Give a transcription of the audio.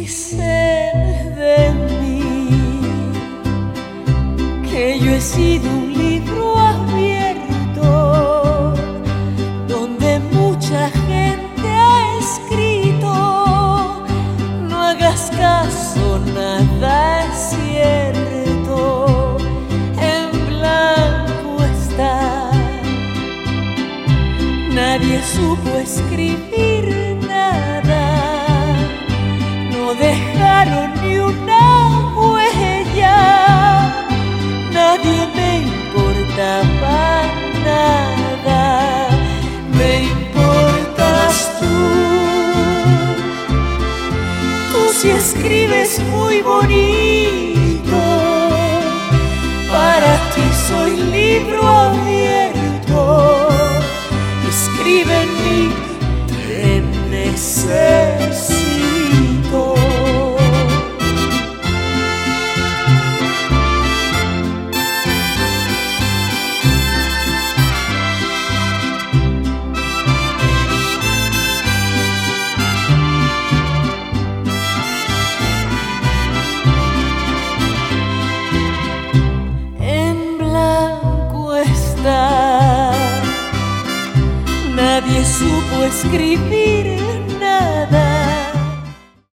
Dicen de mí que yo he sido un libro abierto donde mucha gente ha escrito. No hagas caso, nada es cierto. En blanco está. Nadie supo escribir ni una huella, nadie me importaba nada, me importas tú. Tú si escribes muy bonito, para ti soy libro abierto, escribe en mí, te necesito. Nadie supo escribir nada.